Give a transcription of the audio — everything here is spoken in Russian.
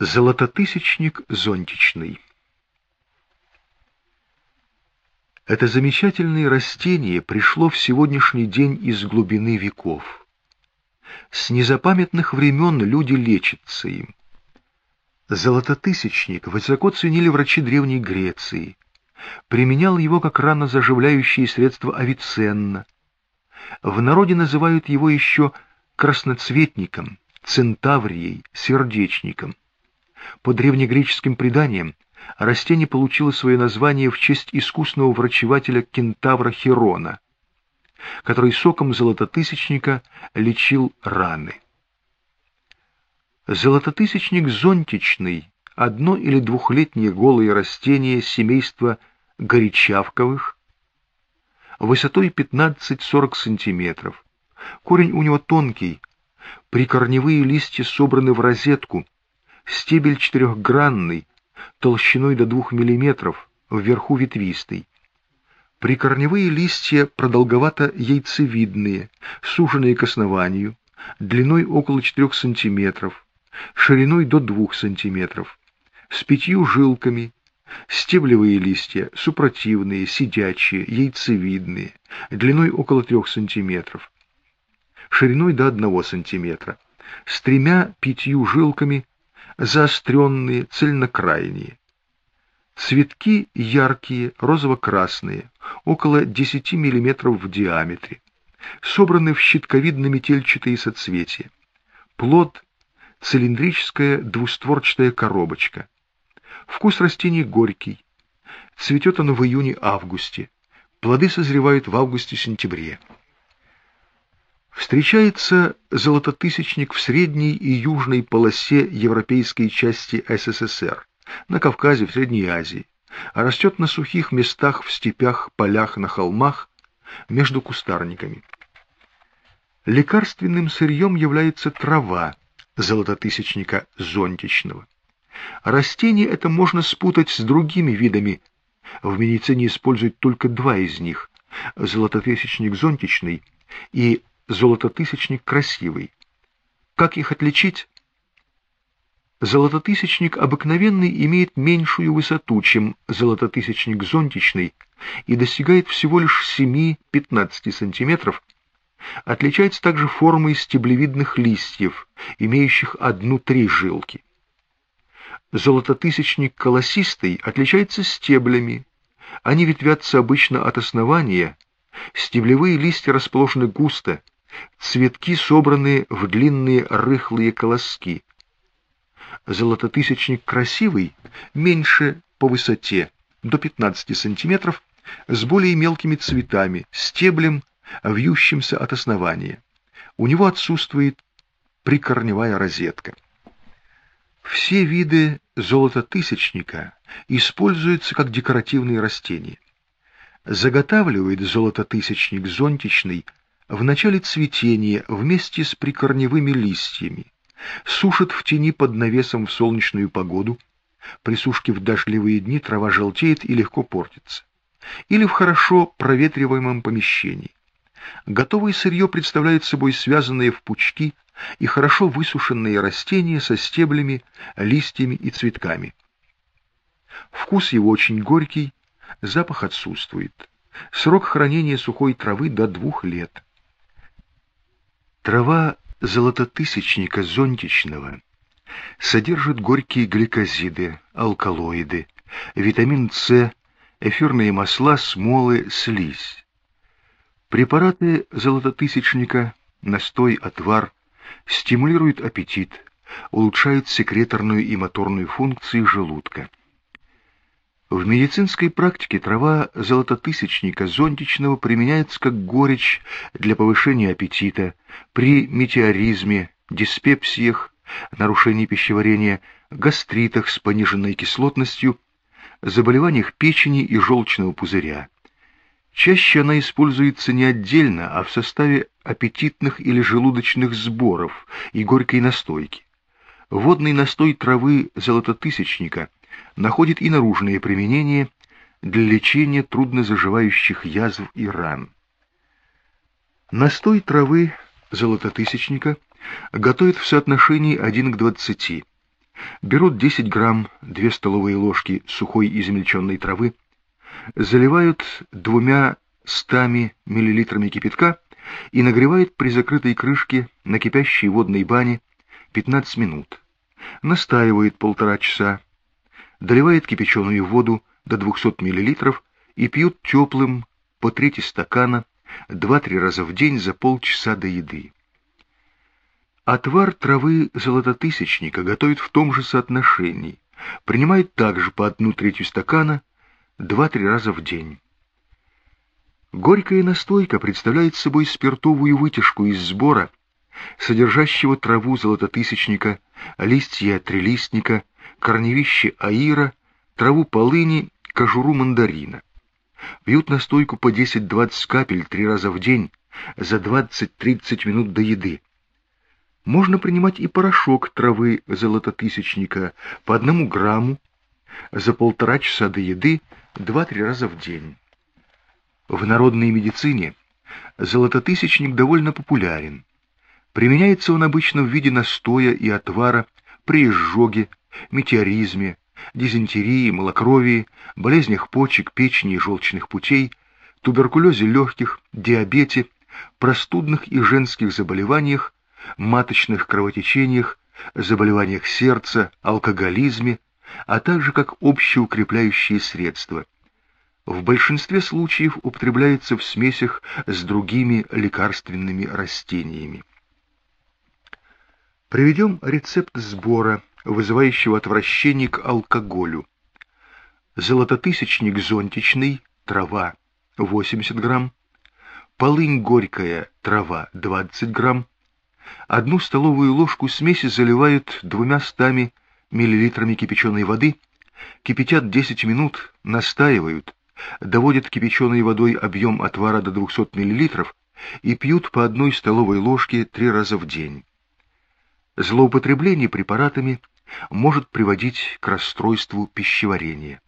Золототысячник зонтичный Это замечательное растение пришло в сегодняшний день из глубины веков. С незапамятных времен люди лечатся им. Золототысячник высоко ценили врачи Древней Греции. Применял его как рано заживляющее средство Авиценна. В народе называют его еще красноцветником, центаврией, сердечником. По древнегреческим преданиям, растение получило свое название в честь искусного врачевателя кентавра Хирона, который соком золототысячника лечил раны. Золототысячник зонтичный – одно- или двухлетнее голое растение семейства горячавковых, высотой 15-40 см. Корень у него тонкий, прикорневые листья собраны в розетку – Стебель четырехгранный, толщиной до двух миллиметров, вверху ветвистый. Прикорневые листья продолговато-яйцевидные, суженные к основанию, длиной около 4 сантиметров, шириной до 2 сантиметров, с пятью жилками, стеблевые листья супротивные, сидячие, яйцевидные, длиной около 3 сантиметров, шириной до 1 сантиметра, с тремя-пятью жилками заостренные, цельнокрайние. Цветки яркие, розово-красные, около 10 мм в диаметре, собраны в щитковидно-метельчатые соцветия. Плод – цилиндрическая двустворчатая коробочка. Вкус растений горький. Цветет оно в июне-августе. Плоды созревают в августе-сентябре. Встречается золототысячник в средней и южной полосе европейской части СССР, на Кавказе, в Средней Азии, а растет на сухих местах в степях, полях, на холмах, между кустарниками. Лекарственным сырьем является трава золототысячника зонтичного. Растение это можно спутать с другими видами. В медицине используют только два из них – золототысячник зонтичный и золототысячник красивый. Как их отличить? Золототысячник обыкновенный имеет меньшую высоту, чем золототысячник зонтичный, и достигает всего лишь 7-15 см. Отличается также формой стеблевидных листьев, имеющих одну-три жилки. Золототысячник колосистый отличается стеблями. Они ветвятся обычно от основания. Стеблевые листья расположены густо, цветки собраны в длинные рыхлые колоски. Золототысячник красивый, меньше по высоте, до 15 сантиметров, с более мелкими цветами, стеблем, вьющимся от основания. У него отсутствует прикорневая розетка. Все виды золототысячника используются как декоративные растения. Заготавливает золототысячник зонтичный в начале цветения вместе с прикорневыми листьями, сушат в тени под навесом в солнечную погоду, при сушке в дождливые дни трава желтеет и легко портится, или в хорошо проветриваемом помещении. Готовое сырье представляет собой связанные в пучки и хорошо высушенные растения со стеблями, листьями и цветками. Вкус его очень горький, запах отсутствует. Срок хранения сухой травы до двух лет. Трава золототысячника зонтичного содержит горькие гликозиды, алкалоиды, витамин С, эфирные масла, смолы, слизь. Препараты золототысячника, настой, отвар стимулируют аппетит, улучшают секреторную и моторную функции желудка. В медицинской практике трава золототысячника зонтичного применяется как горечь для повышения аппетита, при метеоризме, диспепсиях, нарушении пищеварения, гастритах с пониженной кислотностью, заболеваниях печени и желчного пузыря. Чаще она используется не отдельно, а в составе аппетитных или желудочных сборов и горькой настойки. Водный настой травы золототысячника – находит и наружные применения для лечения труднозаживающих язв и ран. Настой травы золототысячника готовят в соотношении 1 к 20. берут 10 грамм 2 столовые ложки сухой измельченной травы, заливают двумя стами миллилитрами кипятка и нагревают при закрытой крышке на кипящей водной бане 15 минут. Настаивает полтора часа, доливает кипяченую воду до 200 мл и пьют теплым по трети стакана 2-3 раза в день за полчаса до еды. Отвар травы золототысячника готовят в том же соотношении, принимает также по одну третью стакана 2-3 раза в день. Горькая настойка представляет собой спиртовую вытяжку из сбора, содержащего траву золототысячника, листья трилистника, корневище аира, траву полыни, кожуру мандарина. Пьют настойку по 10-20 капель три раза в день за 20-30 минут до еды. Можно принимать и порошок травы золототысячника по одному грамму за полтора часа до еды 2-3 раза в день. В народной медицине золототысячник довольно популярен. Применяется он обычно в виде настоя и отвара при изжоге, метеоризме, дизентерии, малокровии, болезнях почек, печени и желчных путей, туберкулезе легких, диабете, простудных и женских заболеваниях, маточных кровотечениях, заболеваниях сердца, алкоголизме, а также как общеукрепляющие средства. В большинстве случаев употребляется в смесях с другими лекарственными растениями. Приведем рецепт сбора вызывающего отвращение к алкоголю. Золототысячник зонтичный, трава 80 грамм, полынь горькая, трава 20 грамм, одну столовую ложку смеси заливают двумя стами миллилитрами кипяченой воды, кипятят 10 минут, настаивают, доводят кипяченой водой объем отвара до 200 миллилитров и пьют по одной столовой ложке три раза в день. Злоупотребление препаратами может приводить к расстройству пищеварения.